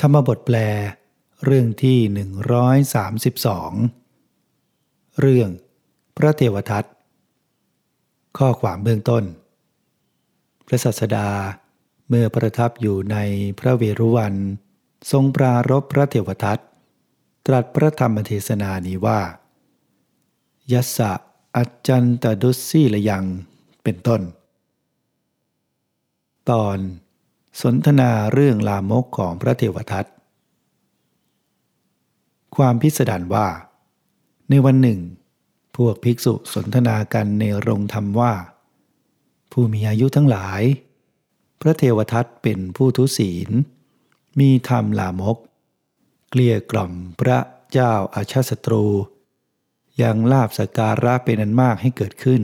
ธรรมบทแปล เรื่องที่ 132 เรื่อง พระเทวทัตข้อความเบื้องต้น พระสัสดาเมื่อประทับอยู่ในพระเวรุวัน ทรงปรารบพระเทวทัตตรัสพระธรรมเทศนานี้ว่า ยัสสะอัจจันตดุสีละยังเป็นต้น ตอน สนทนาเรื่องลามกของพระเทวทัต ความพิสดารว่า ในวันหนึ่ง พวกภิกษุสนทนากันในโรงธรรมว่า ผู้มีอายุทั้งหลาย พระเทวทัตเป็นผู้ทุศีล มีธรรมลามก เกลี้ยกล่อมพระเจ้าอาชาศัตรู ยังลาบสการะเป็นอันมากให้เกิดขึ้น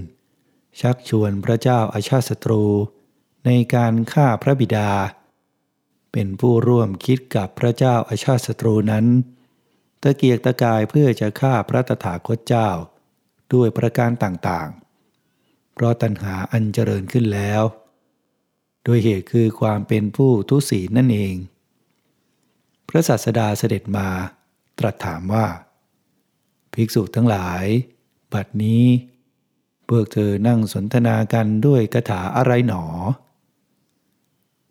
ชักชวนพระเจ้าอาชาศัตรู ในการฆ่าพระบิดา เป็นผู้ร่วมคิดกับพระเจ้าอาชาติศัตรูนั้น ตะเกียกตะกายเพื่อจะฆ่าพระตถาคตเจ้า ด้วยประการต่างๆ เพราะตัณหาอันเจริญขึ้นแล้ว โดยเหตุคือความเป็นผู้ทุศีนั่นเอง พระศาสดาเสด็จมาตรัสถามว่า ภิกษุทั้งหลาย บัดนี้พวกเธอนั่งสนทนากันด้วยคาถาอะไรหนอ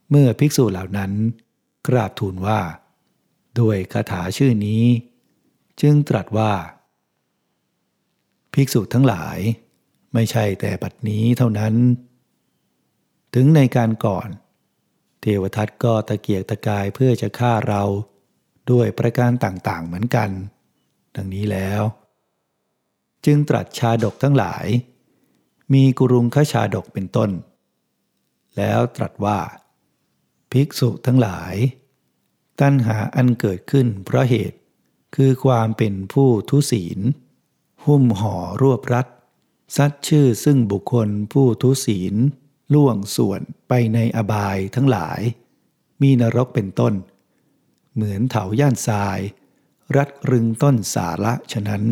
เมื่อภิกษุเหล่านั้น กราบทูลว่า ด้วยคาถาชื่อนี้ จึงตรัสว่า ภิกษุทั้งหลาย ไม่ใช่แต่บัดนี้เท่านั้น ถึงในการก่อน เทวทัตก็ตะเกียกตะกายเพื่อจะฆ่าเรา ด้วยประการต่างๆเหมือนกัน ดังนี้แล้ว จึงตรัสชาดกทั้งหลาย มีกุรุงขชาดกเป็นต้น แล้วตรัสว่า ภิกษุทั้งหลาย ตัณหาอันเกิดขึ้นเพราะเหตุ คือความเป็นผู้ทุศีล หุ้มห่อรวบรัดซัดชื่อซึ่งบุคคลผู้ทุศีล ล่วงส่วนไปในอบายทั้งหลาย มีนรกเป็นต้น เหมือนเถาย่านทราย รัดรึงต้นสาระฉะนั้น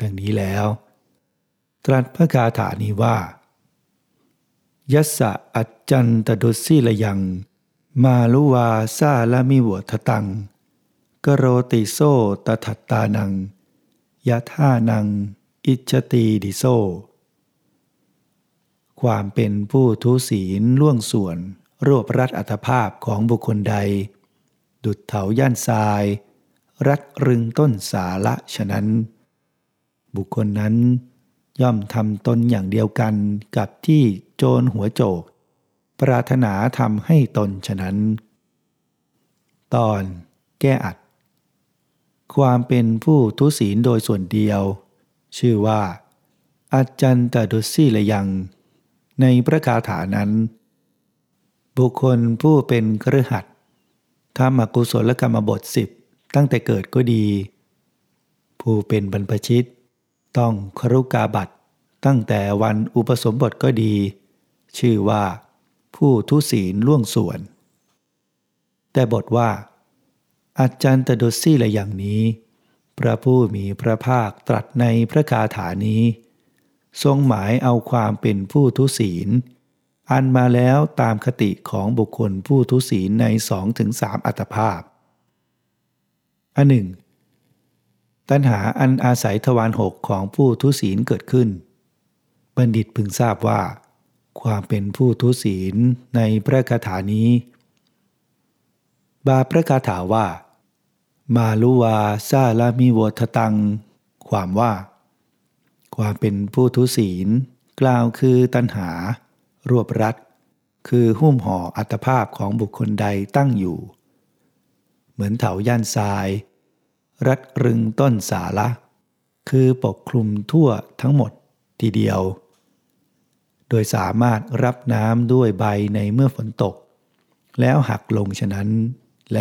ดังนี้แล้ว ตรัสพระคาถานี้ว่ายัสสะอัจจันตดุสีละยัง มาลุวาซาละมิวทตัง กโรติโซตถัตตานัง ยะท่านัง อิจตีดิโซ ความเป็นผู้ทุศีลล่วงส่วน รวบรัดอัตภาพของบุคคลใด ดุดเถาย่านทราย รัดรึงต้นสาละฉะนั้น บุคคลนั้นย่อมทำตนอย่างเดียวกันกับที่โจรหัวโจก ปรารถนาทำให้ตนฉะนั้น ตอนแก้อัด ความเป็นผู้ทุศีลโดยส่วนเดียว ชื่อว่าอาจันตดุสีละยัง ในพระคาถานั้น บุคคลผู้เป็นครหัดทำอกุศลกรรมบทสิบตั้งแต่เกิดก็ดี ผู้เป็นบรรพชิต ต้องครุกาบัตตั้งแต่วันอุปสมบทก็ดี ชื่อว่า ผู้ทุศีลล่วงส่วน แต่บทว่า อาจารย์ตดซี่ละอย่างนี้ พระผู้มีพระภาคตรัสในพระคาถานี้ ทรงหมายเอาความเป็นผู้ทุศีล อันมาแล้วตามคติของบุคคลผู้ทุศีลในสองถึงสามอัตภาพอันหนึ่งตัณหาอันอาศัยทวารหกของผู้ทุศีลเกิดขึ้น บัณฑิตพึงทราบว่า ความเป็นผู้ทุศีลในพระคาถานี้ บาพระคาถาว่า มาลุวาซาลามิวทตัง ความว่า ความเป็นผู้ทุศีล กล่าวคือตัณหา รวบรัดคือหุ้มห่ออัตภาพของบุคคลใดตั้งอยู่ เหมือนเถาย่านทราย รัดรึงต้นสาละ คือปกคลุมทั่วทั้งหมดทีเดียว ดยสามารถรับน้ำด้วยใบในเมื่อฝนตก แล้วหักลงฉะนั้น แล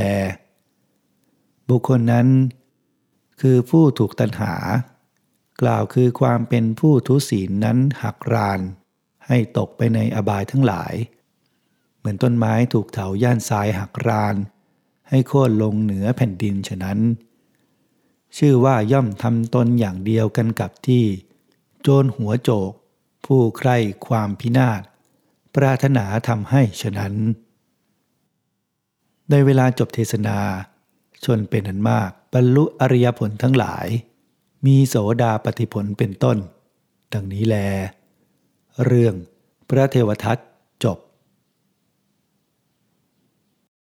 บุคคลนั้น คือผู้ถูกตัณหา กล่าวคือความเป็นผู้ทุศีลนั้นหักราน ให้ตกไปในอบายทั้งหลาย เหมือนต้นไม้ถูกเถาย่านทรายหักราน ให้โค่นลงเหนือแผ่นดินฉะนั้น ชื่อว่าย่อมทำตนอย่างเดียวกันกับที่ โจรหัวโจก ผู้ใคร่ความพินาศ ปรารถนาทำให้ฉะนั้น ในเวลาจบเทศนา ชนเป็นอันมากบรรลุอริยผลทั้งหลาย มีโสดาปฏิผลเป็นต้น ดังนี้แล เรื่องพระเทวทัตจบ